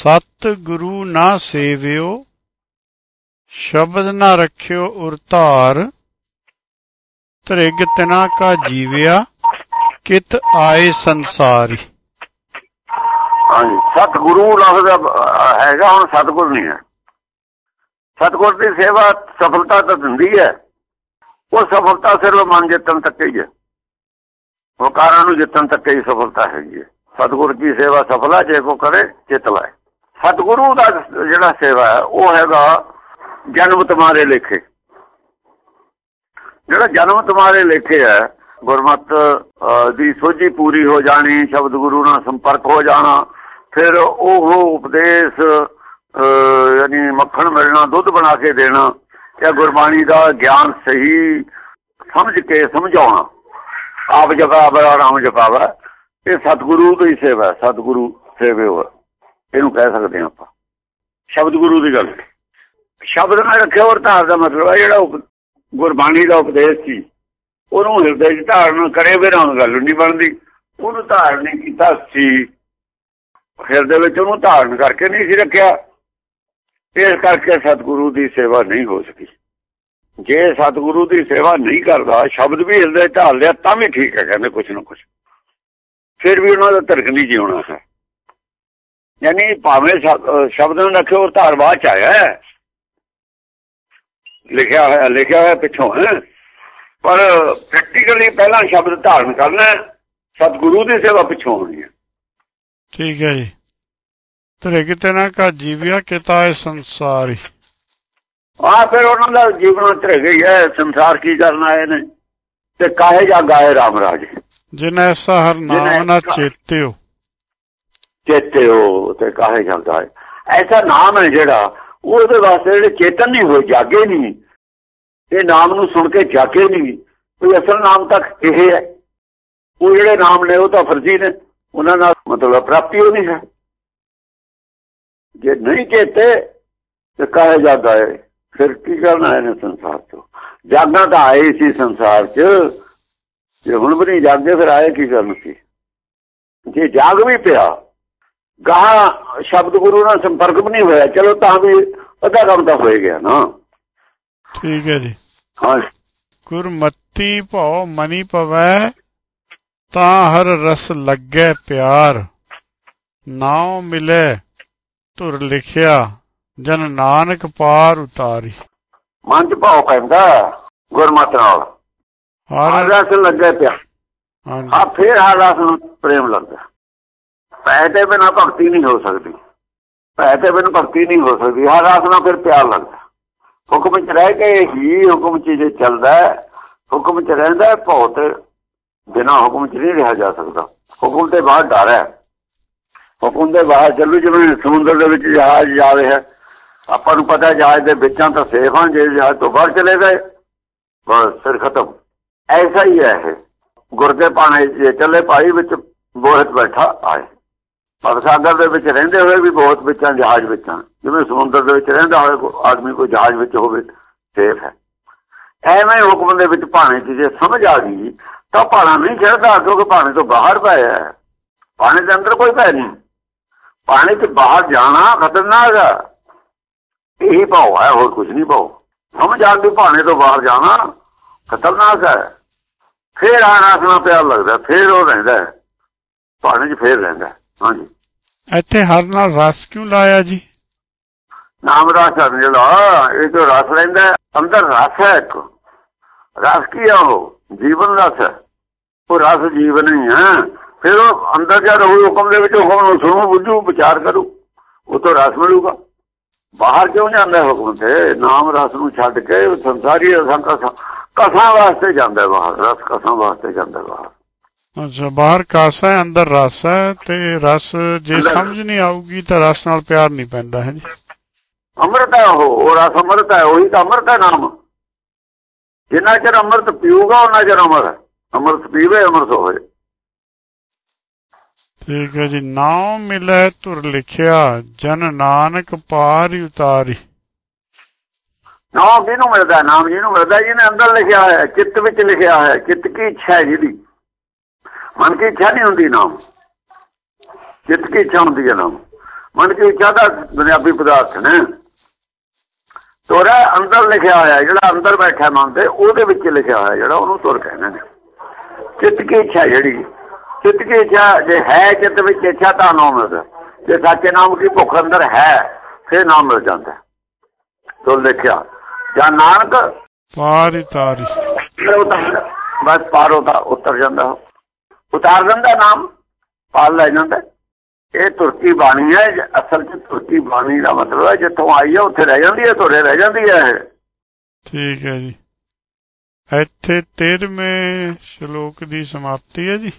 ਸਤ ਗੁਰੂ ਨਾ ਸੇਵਿਓ, ਸ਼ਬਦ ਨਾ ਰੱਖਿਓ ਉਰ ਤ੍ਰਿਗ ਤਿਨਾ ਕਾ ਜੀਵਿਆ, ਕਿਤ ਆਏ ਸੰਸਾਰੀ। ਹਾਂਜੀ, ਸਤਿਗੁਰੂ ਲਫ਼ਜ਼ ਹੈਗਾ, ਹੁਣ ਸਤਿਗੁਰ ਨਹੀਂ ਹੈ। ਸਤਿਗੁਰ ਦੀ ਸੇਵਾ ਸਫਲਤਾ ਤਾਂ ਦਿੰਦੀ ਹੈ। ਉਹ ਸਫਲਤਾ ਸਿਰਫ ਮਨ ਜਿੱਤਣ ਤੱਕ ਹੀ ਹੈ। ਵਕਾਰਾਂ ਨੂੰ ਜਿੱਤਣ ਤੱਕ ਹੀ ਸਫਲਤਾ ਹੈਗੀ ਹੈ। ਸਤਿਗੁਰ ਦੀ ਸੇਵਾ ਸਫਲ ਹੈ ਜੇ ਕੋ ਕਰੇ ਚਿਤ ਲਾਏ। ਸਤਿਗੁਰੂ ਦਾ ਜਿਹੜਾ ਸੇਵਾ ਹੈ, ਉਹ ਹੈਗਾ ਜਨਮ ਤੁਮਾਰੇ ਲੇਖੇ। ਜਿਹੜਾ ਜਨਮ ਤੁਮਾਰੇ ਲੇਖੇ ਹੈ, ਗੁਰਮਤ ਦੀ ਸੋਝੀ ਪੂਰੀ ਹੋ ਜਾਣੀ, ਸ਼ਬਦ ਗੁਰੂ ਨਾਲ ਸੰਪਰਕ ਹੋ ਜਾਣਾ, ਫਿਰ ਉਹ ਉਪਦੇਸ਼ ਯਾਨੀ ਮੱਖਣ ਮਿਲਣਾ, ਦੁੱਧ ਬਣਾ ਕੇ ਦੇਣਾ, ਜਾਂ ਗੁਰਬਾਣੀ ਦਾ ਗਿਆਨ ਸਹੀ ਸਮਝ ਕੇ ਸਮਝਾਉਣਾ। ਆਪ ਜਪਾ ਰਾਮ ਜਪਾਵਾ, ਇਹ ਸਤਿਗੁਰੂ ਦੀ ਸੇਵਾ ਸਤਿਗੁਰੂ ਸੇਵੇ ਹੋ। ਇਹਨੂੰ ਕਹਿ ਸਕਦੇ ਹਾਂ ਆਪਾਂ। ਸ਼ਬਦ ਗੁਰੂ ਦੀ ਗੱਲ। ਸ਼ਬਦ ਨਾਲ ਰੱਖਿਆ ਔਰ ਧਾਰ ਦਾ ਮਤਲਬ ਹੈ ਜਿਹੜਾ ਗੁਰਬਾਣੀ ਦਾ ਉਪਦੇਸ਼ ਸੀ। ਉਹਨੂੰ ਹਿਰਦੇ 'ਚ ਧਾਰਨ ਕਰੇ ਬਿਨਾਂ ਉਹ ਗੱਲ ਨਹੀਂ ਬਣਦੀ। ਉਹਨੂੰ ਧਾਰਨ ਨਹੀਂ ਕੀਤਾ ਸੀ। ਹਿਰਦੇ ਵਿੱਚ ਉਹਨੂੰ ਧਾਰਨ ਕਰਕੇ ਨਹੀਂ ਸੀ ਰੱਖਿਆ। ਇਸ ਕਰਕੇ ਸਤਿਗੁਰੂ ਦੀ ਸੇਵਾ ਨਹੀਂ ਹੋ ਸਕੀ। ਜੇ ਸਤਿਗੁਰੂ ਦੀ ਸੇਵਾ ਨਹੀਂ ਕਰਦਾ, ਸ਼ਬਦ ਵੀ ਹਿਰਦੇ 'ਚ ਢਾਲ ਲਿਆ, ਤਾਂ ਵੀ ਠੀਕ ਹੈ, ਕਹਿੰਦੇ ਕੁਛ ਨਾ ਕੁਛ। ਫਿਰ ਵੀ ਉਹਨਾਂ ਦਾ ਧਰਕ ਨਹੀਂ ਜਿਉਣਾ ਹੈ। ਯਾਨੀ ਭਾਵੇਂ ਸ਼ਬਦ ਨੂੰ ਰੱਖਿਓ ਧਾਰ ਬਾਅਦ ਚ ਆਇਆ ਹੈ। ਲਿਖਿਆ ਹੋਇਆ ਲਿਖਿਆ ਹੋਇਆ ਪਿੱਛੋਂ ਹੈ। ਪਰ ਪ੍ਰੈਕਟੀਕਲੀ ਪਹਿਲਾਂ ਸ਼ਬਦ ਧਾਰਨ ਕਰਨਾ ਹੈ, ਸਤਿਗੁਰੂ ਦੀ ਸੇਵਾ ਪਿੱਛੋਂ ਹੋਣੀ ਹੈ। ਠੀਕ ਹੈ ਜੀ। ਤ੍ਰਿਗ ਤਿਨਾ ਕਾ ਜੀਵਿਆ ਕਿਤ ਆਏ ਸੰਸਾਰੀ ਆ ਫਿਰ ਉਹਨਾਂ ਦਾ ਜੀਵਨ ਧਰ ਗਈ ਹੈ ਸੰਸਾਰ ਕੀ ਕਰਨ ਆਏ ਨੇ ਤੇ ਕਾਹੇ ਜਾ ਗਾਏ ਰਾਮ ਰਾਜ? ਜਿਨ ਐਸਾ ਹਰ ਨਾਮ ਨਾ ਚੇਤਿਓ। ਚੇਤੇ ਉਹ ਤੇ ਕਾਹੇ ਜਾ ਗਾਏ ਐਸਾ ਨਾਮ ਹੈ ਜਿਹੜਾ ਉਹਦੇ ਵਾਸਤੇ ਜਿਹੜੇ ਚੇਤਨ ਨਹੀਂ ਹੋਏ, ਜਾਗੇ ਨਹੀਂ। ਇਹ ਨਾਮ ਨੂੰ ਸੁਣ ਕੇ ਜਾਗੇ ਨਹੀਂ। ਕੋਈ ਅਸਲ ਨਾਮ ਤੱਕ ਇਹ ਹੈ। ਉਹ ਜਿਹੜੇ ਨਾਮ ਨੇ, ਉਹ ਤਾਂ ਫਰਜ਼ੀ ਨੇ। ਉਹਨਾਂ ਨਾਲ ਮਤਲਬ ਪ੍ਰਾਪਤੀ ਉਹ ਨਹੀਂ ਹੈ। ਜੇ ਨਹੀਂ ਚੇਤੇ, ਤੇ ਕਾਹੇ ਜਾ ਗਾਏ ਫਿਰ ਕੀ ਕਰਨਾ ਇਹਨੇ ਸੰਸਾਰ ਤੋਂ? ਜਾਗਣਾ ਤਾਂ ਆਏ ਸੀ ਸੰਸਾਰ 'ਚ। ਜੇ ਹੁਣ ਵੀ ਨਹੀਂ ਜਾਗਦੇ, ਫਿਰ ਆਏ ਕੀ ਕਰਨ ਸੀ? ਜੇ ਜਾਗ ਵੀ ਪਿਆ ਗਾਹ ਸ਼ਬਦ ਗੁਰੂ ਨਾਲ ਸੰਪਰਕ ਵੀ ਨਹੀਂ ਹੋਇਆ। ਚਲੋ ਤਾਂ ਵੀ ਅੱਧਾ ਕੰਮ ਤਾਂ ਹੋਏ ਗਿਆ ਨਾ। ਠੀਕ ਹੈ ਜੀ। ਹਾਂ। ਗੁਰਮਤੀ ਭਉ ਮਨੀ ਪਵੈ ਤਾਂ ਹਰ ਰਸ ਲੱਗੈ ਪਿਆਰ। ਨਾਉ ਮਿਲੇ ਧੁਰ ਲਿਖਿਆ ਜਨ ਨਾਨਕ ਪਾਰ ਉਤਾਰੀ। ਮਨ ਚ ਭਾਵ ਪੈਂਦਾ ਗੁਰਮਤਿ ਨਾਲ। ਹਰ ਰਸ ਲੱਗੇ ਪਿਆ। ਹਾਂਜੀ। ਆ ਫੇਰ ਹਰ ਰਸ ਨੂੰ ਪ੍ਰੇਮ ਲੱਗਦਾ। ਪੈ ਤੇ ਬਿਨਾ ਭਗਤੀ ਨਹੀਂ ਹੋ ਸਕਦੀ। ਪੈ ਤੇ ਬਿਨ ਭਗਤੀ ਨਹੀਂ ਹੋ ਸਕਦੀ। ਹਰ ਰਸ ਨਾਲ ਫਿਰ ਪਿਆਰ ਲੱਗਦਾ। ਹੁਕਮ ਚ ਰਹਿ ਕੇ ਹੀ ਹੁਕਮ ਚ ਜੇ ਚੱਲਦਾ ਹੁਕਮ ਚ ਰਹਿੰਦਾ ਭੌਤ ਬਿਨਾ ਹੁਕਮ ਚ ਨਹੀਂ ਰਿਹਾ ਜਾ ਸਕਦਾ। ਹੁਕਮ ਤੇ ਬਾਹਰ ਡਰ ਹੈ। ਹੁਕਮ ਦੇ ਬਾਹਰ ਚੱਲੂ ਜਿਵੇਂ ਸਮੁੰਦਰ ਦੇ ਵਿੱਚ ਜਹਾਜ਼ ਜਾ ਰਿਹਾ ਆਪਾਂ ਨੂੰ ਪਤਾ ਜਹਾਜ਼ ਦੇ ਵਿੱਚਾਂ ਤਾਂ ਸੇਫ ਹਾਂ ਜੇ ਜਹਾਜ਼ ਤੋਂ ਬਾਹਰ ਚਲੇ ਗਏ, ਬਸ ਫਿਰ ਖਤਮ। ਐਸਾ ਹੀ ਹੈ ਇਹ। ਗੁਰਦੇ ਪਾਣੇ ਜੇ ਚੱਲੇ, ਭਾਈ ਵਿੱਚ ਬੋਹਤ ਬੈਠਾ ਆਏ। ਪਰ ਸਾਗਰ ਦੇ ਵਿੱਚ ਰਹਿੰਦੇ ਹੋਏ ਵੀ ਬਹੁਤ ਵਿੱਚਾਂ ਜਹਾਜ਼ ਵਿੱਚਾਂ ਜਿਵੇਂ ਸਮੁੰਦਰ ਦੇ ਵਿੱਚ ਰਹਿੰਦਾ ਹੋਵੇ ਆਦਮੀ ਕੋਈ ਜਹਾਜ਼ ਵਿੱਚ ਹੋਵੇ, ਸੇਫ ਹੈ। ਐਵੇਂ ਹੁਕਮ ਦੇ ਵਿੱਚ ਭਾਣੇ 'ਚ ਜੇ ਸਮਝ ਆ ਗਈ, ਤਾਂ ਭਾਣਾ ਨਹੀਂ ਚੜਦਾ ਕਿਉਂਕਿ ਭਾਣੇ ਤੋਂ ਬਾਹਰ ਪਿਆ ਹੈ ਭਾਣੇ ਦੇ ਅੰਦਰ ਕੋਈ ਪੈ ਨਹੀਂ। ਪਾਣੀ ਤੋਂ ਬਾਹਰ ਜਾਣਾ ਖਤਰਨਾਕ ਹੈ ਇਹੀ ਭਾਵ ਹੈ ਹੋਰ ਕੁਝ ਨਹੀਂ ਭਾਵ। ਸਮਝ ਆ ਗਈ ਭਾਣੇ ਤੋਂ ਬਾਹਰ ਜਾਣਾ ਖਤਰਨਾਕ ਹੈ ਫੇਰ ਆਣਾ ਸੁਣਾ ਪਿਆਰ ਲੱਗਦਾ, ਫੇਰ ਉਹ ਰਹਿੰਦਾ। ਭਾਣੇ 'ਚ ਫੇਰ ਰਹਿੰਦਾ। ਹਾਂਜੀ। ਇੱਥੇ ਹਰ ਨਾਲ ਰਸ ਕਿਉਂ ਲਾਇਆ ਜੀ? ਨਾਮ ਰਸ ਹੈ ਜਿਹੜਾ ਇਹ ਜੋ ਰਸ ਲੈਂਦਾ ਅੰਦਰ ਰਸ ਹੈ ਇੱਕ। ਰਸ ਕੀ ਹੈ ਉਹ? ਜੀਵਨ ਰਸ ਹੈ। ਉਹ ਰਸ ਜੀਵਨ ਹੀ ਹੈ ਫਿਰ ਉਹ ਅੰਦਰ ਜਦ ਉਹ ਹੁਕਮ ਦੇ ਵਿੱਚ ਹੁਕਮ ਨੂੰ ਸੁਣੂ ਬੁੱਝੂ ਵਿਚਾਰ ਕਰੂ। ਉਹ ਤੋਂ ਰਸ ਮਿਲੂਗਾ। ਬਾਹਰ ਕਿਉਂ ਜਾਂਦਾ ਹੁਕਮ ਤੇ? ਨਾਮ ਰਸ ਨੂੰ ਛੱਡ ਕੇ ਸੰਸਾਰੀ ਰਸਾਂ ਕਸਾਂ ਵਾਸਤੇ ਜਾਂਦਾ ਬਾਹਰ। ਰਸ ਕਸਾਂ ਵਾਸਤੇ ਜਾਂਦਾ ਬਾਹਰ। ਅੱਛਾ ਬਾਹਰ ਕਾਸਾ ਹੈ ਅੰਦਰ ਰਸ ਹੈ ਤੇ ਰਸ ਜੇ ਸਮਝ ਨਹੀਂ ਆਊਗੀ ਤਾਂ ਰਸ ਨਾਲ ਪਿਆਰ ਨਹੀਂ ਪੈਂਦਾ ਹੈ ਜੀ। ਅੰਮ੍ਰਿਤ ਹੈ ਉਹ ਉਹ ਰਸ ਅੰਮ੍ਰਿਤ ਹੈ ਉਹੀ ਤਾਂ ਅੰਮ੍ਰਿਤ ਹੈ ਨਾਮ। ਜਿੰਨਾ ਚਿਰ ਅੰਮ੍ਰਿਤ ਪੀਊਗਾ ਉਹਨਾਂ ਚਿਰ ਅਮਰ ਹੈ। ਅੰਮ੍ਰਿਤ ਪੀਵੇ ਅੰਮ੍ਰਿਤ ਹੋਵੇ ਠੀਕ ਹੈ ਜੀ ਨਾਉ ਮਿਲੈ ਧੁਰ ਲਿਖਿਆ ਜਨ ਨਾਨਕ ਪਾਰ ਉਤਾਰੀ। ਨਾਮ ਕਿਹਨੂੰ ਮਿਲਦਾ? ਨਾਮ ਜਿਹਨੂੰ ਮਿਲਦਾ ਜਿਹਨੇ ਅੰਦਰ ਲਿਖਿਆ ਹੈ ਚਿੱਤ ਵਿੱਚ ਲਿਖਿਆ ਹੈ ਚਿੱਤ ਕੀ ਇੱਛਾ ਹੈ ਜਿਹਦੀ? ਮਨ ਕੀ ਇੱਛਾ ਨਹੀਂ ਹੁੰਦੀ ਨਾਮ ਚਿੱਤ ਕੀ ਇੱਛਾ ਹੁੰਦੀ ਹੈ ਨਾਮ ਮਨ ਦੀ ਇੱਛਾ ਦਾ ਦੁਨਿਆਵੀ ਪਦਾਰਥ ਨੇ। ਤੋਰਾ ਅੰਦਰ ਲਿਖਿਆ ਹੋਇਆ ਜਿਹੜਾ ਅੰਦਰ ਬੈਠਾ ਮਨ ਦੇ ਉਹਦੇ ਵਿੱਚ ਲਿਖਿਆ ਹੋਇਆ ਜਿਹੜਾ ਉਹਨੂੰ ਤੁਰ ਕਹਿੰਦੇ ਨੇ। ਚਿੱਤ ਕੀ ਇੱਛਾ ਜਿਹੜੀ? ਚਿੱਤ ਕੀ ਇੱਛਾ ਜੇ ਹੈ ਚਿੱਤ ਵਿੱਚ ਇੱਛਾ ਤਾਂ ਨਾਮ ਮਿਲਦਾ ਜੇ ਸੱਚੇ ਨਾਮ ਦੀ ਭੁੱਖ ਅੰਦਰ ਹੈ ਫਿਰ ਨਾਮ ਮਿਲ ਜਾਂਦਾ। ਤੁਰ ਲਿਖਿਆ ਜਾਂ ਨਾਨਕ? ਪਾਰੀ ਤਾਰੀ ਬਸ ਪਾਰੋ ਦਾ ਉਤਰ ਜਾਂਦਾ। ਉਤਾਰ ਦਿੰਦਾ ਨਾਮ, ਪਾਲ ਲੈ ਜਾਂਦਾ। ਇਹ ਤੁਰਕੀ ਬਾਣੀ ਹੈ, ਅਸਲ 'ਚ ਤੁਰਕੀ ਬਾਣੀ ਦਾ ਮਤਲਬ ਹੈ, ਜਿੱਥੋਂ ਆਈ ਹੈ, ਉੱਥੇ ਰਹਿ ਜਾਂਦੀ ਹੈ, ਤੁਰੇ ਰਹਿ ਜਾਂਦੀ ਹੈ ਠੀਕ ਹੈ ਜੀ। ਇੱਥੇ 13ਵੇਂ ਸ਼ਲੋਕ ਦੀ ਸਮਾਪਤੀ ਹੈ ਜੀ।